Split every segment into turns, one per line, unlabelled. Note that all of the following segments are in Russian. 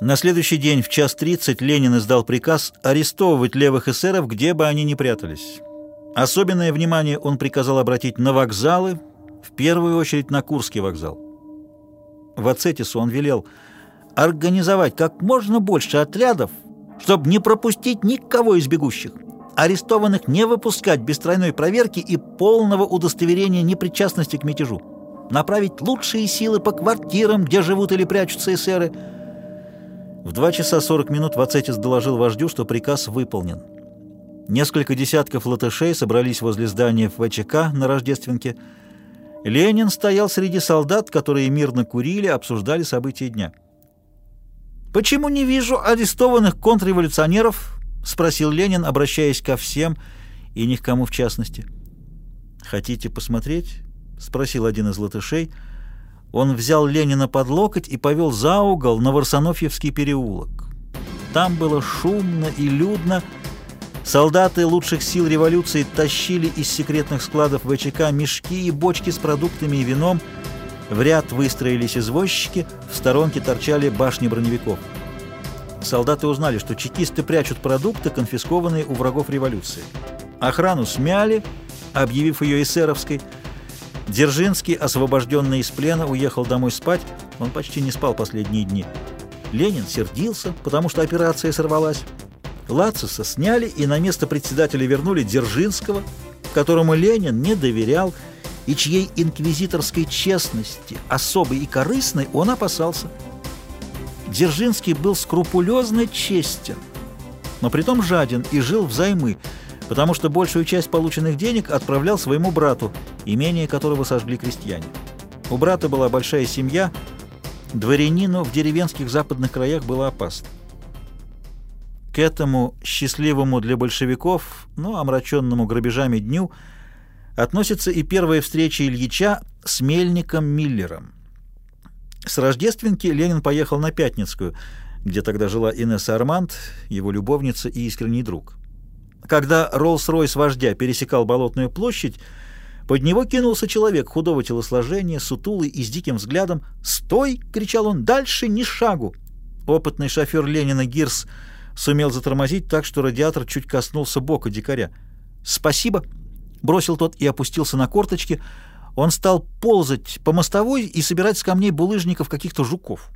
На следующий день в час тридцать Ленин издал приказ арестовывать левых эсеров, где бы они ни прятались. Особенное внимание он приказал обратить на вокзалы, в первую очередь на Курский вокзал. В Ацетису он велел организовать как можно больше отрядов, чтобы не пропустить никого из бегущих, арестованных не выпускать без тройной проверки и полного удостоверения непричастности к мятежу, направить лучшие силы по квартирам, где живут или прячутся эсеры – в 2 часа 40 минут Вацетис доложил вождю, что приказ выполнен. Несколько десятков латышей собрались возле здания ВЧК на Рождественке. Ленин стоял среди солдат, которые мирно курили, обсуждали события дня. «Почему не вижу арестованных контрреволюционеров?» — спросил Ленин, обращаясь ко всем и ни к кому в частности. «Хотите посмотреть?» — спросил один из латышей — он взял Ленина под локоть и повел за угол на Варсонофьевский переулок. Там было шумно и людно. Солдаты лучших сил революции тащили из секретных складов ВЧК мешки и бочки с продуктами и вином. В ряд выстроились извозчики, в сторонке торчали башни броневиков. Солдаты узнали, что чекисты прячут продукты, конфискованные у врагов революции. Охрану смяли, объявив ее эсеровской, Дзержинский, освобожденный из плена, уехал домой спать. Он почти не спал последние дни. Ленин сердился, потому что операция сорвалась. Лациса сняли и на место председателя вернули Дзержинского, которому Ленин не доверял и чьей инквизиторской честности, особой и корыстной, он опасался. Дзержинский был скрупулезно честен, но притом жаден и жил взаймы, потому что большую часть полученных денег отправлял своему брату, имение которого сожгли крестьяне. У брата была большая семья, дворянину в деревенских западных краях было опасно. К этому счастливому для большевиков, но омраченному грабежами дню, относится и первая встреча Ильича с Мельником Миллером. С Рождественки Ленин поехал на Пятницкую, где тогда жила Инесса Арманд, его любовница и искренний друг. Когда Роллс-Ройс вождя пересекал Болотную площадь, под него кинулся человек худого телосложения, сутулый и с диким взглядом. «Стой!» — кричал он. «Дальше ни шагу!» Опытный шофер Ленина Гирс сумел затормозить так, что радиатор чуть коснулся бока дикаря. «Спасибо!» — бросил тот и опустился на корточки. Он стал ползать по мостовой и собирать с камней булыжников каких-то жуков.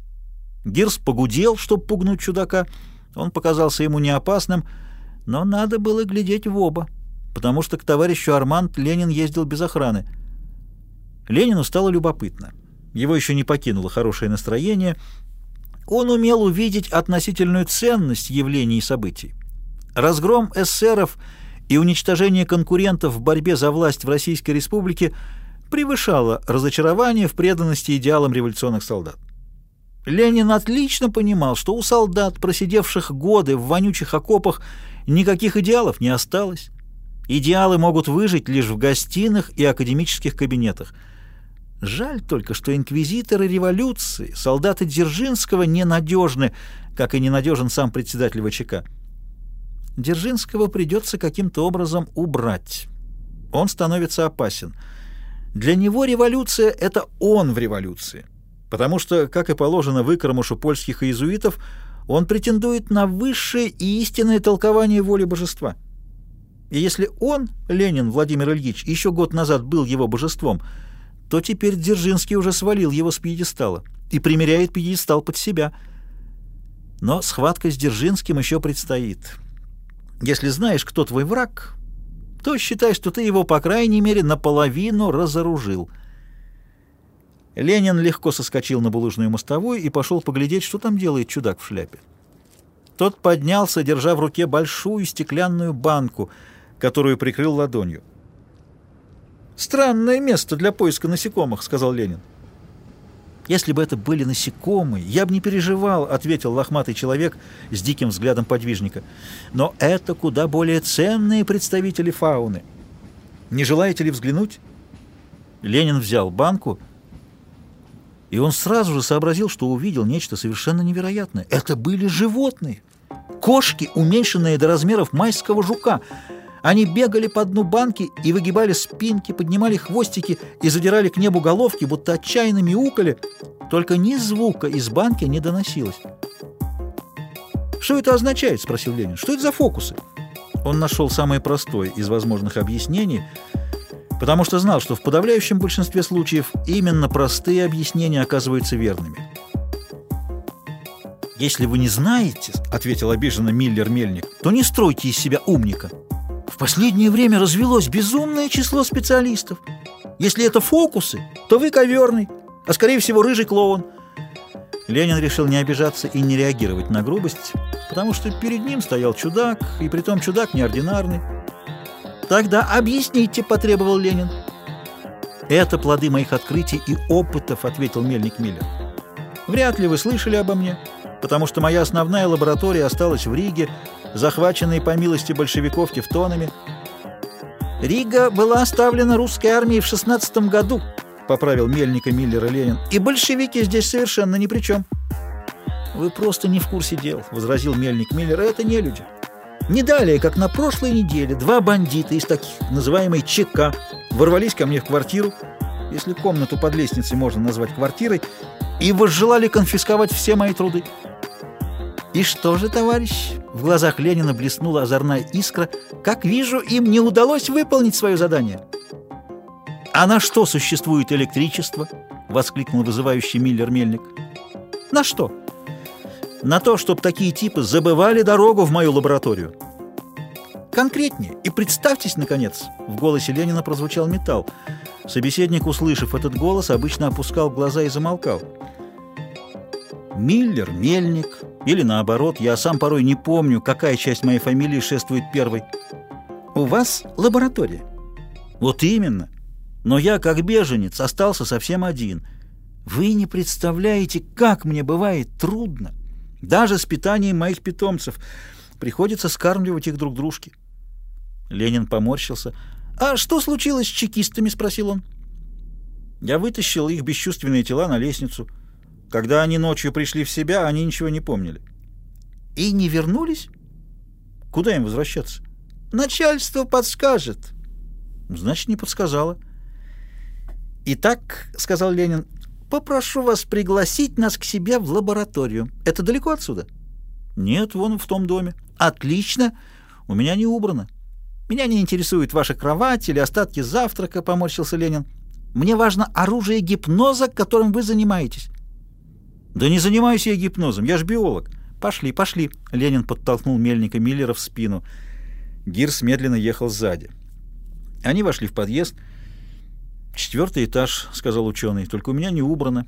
Гирс погудел, чтобы пугнуть чудака. Он показался ему неопасным — но надо было глядеть в оба, потому что к товарищу Арманд Ленин ездил без охраны. Ленину стало любопытно. Его еще не покинуло хорошее настроение. Он умел увидеть относительную ценность явлений и событий. Разгром эсеров и уничтожение конкурентов в борьбе за власть в Российской Республике превышало разочарование в преданности идеалам революционных солдат. Ленин отлично понимал, что у солдат, просидевших годы в вонючих окопах, Никаких идеалов не осталось. Идеалы могут выжить лишь в гостиных и академических кабинетах. Жаль только, что инквизиторы революции, солдаты Дзержинского ненадежны, как и ненадежен сам председатель ВЧК. Дзержинского придется каким-то образом убрать. Он становится опасен. Для него революция — это он в революции. Потому что, как и положено выкормушу польских иезуитов, он претендует на высшее и истинное толкование воли божества. И если он, Ленин Владимир Ильич, еще год назад был его божеством, то теперь Дзержинский уже свалил его с пьедестала и примеряет пьедестал под себя. Но схватка с Дзержинским еще предстоит. Если знаешь, кто твой враг, то считай, что ты его, по крайней мере, наполовину разоружил. Ленин легко соскочил на булыжную мостовую и пошел поглядеть, что там делает чудак в шляпе. Тот поднялся, держа в руке большую стеклянную банку, которую прикрыл ладонью. «Странное место для поиска насекомых», — сказал Ленин. «Если бы это были насекомые, я бы не переживал», — ответил лохматый человек с диким взглядом подвижника. «Но это куда более ценные представители фауны. Не желаете ли взглянуть?» Ленин взял банку и он сразу же сообразил, что увидел нечто совершенно невероятное. Это были животные. Кошки, уменьшенные до размеров майского жука. Они бегали по дну банки и выгибали спинки, поднимали хвостики и задирали к небу головки, будто отчаянно мяукали. Только ни звука из банки не доносилось. «Что это означает?» — спросил Ленин. «Что это за фокусы?» Он нашел самое простое из возможных объяснений, потому что знал, что в подавляющем большинстве случаев именно простые объяснения оказываются верными. «Если вы не знаете, — ответил обиженно Миллер-Мельник, — то не стройте из себя умника. В последнее время развелось безумное число специалистов. Если это фокусы, то вы коверный, а, скорее всего, рыжий клоун». Ленин решил не обижаться и не реагировать на грубость, потому что перед ним стоял чудак, и притом чудак неординарный. «Тогда объясните», — потребовал Ленин. «Это плоды моих открытий и опытов», — ответил Мельник Миллер. «Вряд ли вы слышали обо мне» потому что моя основная лаборатория осталась в Риге, захваченной по милости большевиков тевтонами. «Рига была оставлена русской армией в 16 году», — поправил Мельника Миллера Ленин, «и большевики здесь совершенно ни при чем». «Вы просто не в курсе дел», — возразил Мельник Миллер, — «это не люди». Не далее, как на прошлой неделе, два бандита из таких, называемой ЧК, ворвались ко мне в квартиру, если комнату под лестницей можно назвать квартирой, и возжелали конфисковать все мои труды. «И что же, товарищ?» В глазах Ленина блеснула озорная искра. «Как вижу, им не удалось выполнить свое задание». «А на что существует электричество?» — воскликнул вызывающий Миллер-Мельник. «На что?» «На то, чтобы такие типы забывали дорогу в мою лабораторию». «Конкретнее и представьтесь, наконец!» В голосе Ленина прозвучал металл. Собеседник, услышав этот голос, обычно опускал глаза и замолкал. Миллер, Мельник или наоборот, я сам порой не помню, какая часть моей фамилии шествует первой. У вас лаборатория. Вот именно. Но я, как беженец, остался совсем один. Вы не представляете, как мне бывает трудно. Даже с питанием моих питомцев приходится скармливать их друг дружке. Ленин поморщился. «А что случилось с чекистами?» — спросил он. Я вытащил их бесчувственные тела на лестницу. Когда они ночью пришли в себя, они ничего не помнили. И не вернулись? Куда им возвращаться? Начальство подскажет. Значит, не подсказало. Итак, сказал Ленин, попрошу вас пригласить нас к себе в лабораторию. Это далеко отсюда? Нет, вон в том доме. Отлично. У меня не убрано. Меня не интересует ваша кровать или остатки завтрака, поморщился Ленин. Мне важно оружие гипноза, которым вы занимаетесь. «Да не занимаюсь я гипнозом, я ж биолог». «Пошли, пошли!» — Ленин подтолкнул мельника Миллера в спину. Гирс медленно ехал сзади. Они вошли в подъезд. «Четвертый этаж», — сказал ученый, — «только у меня не убрано.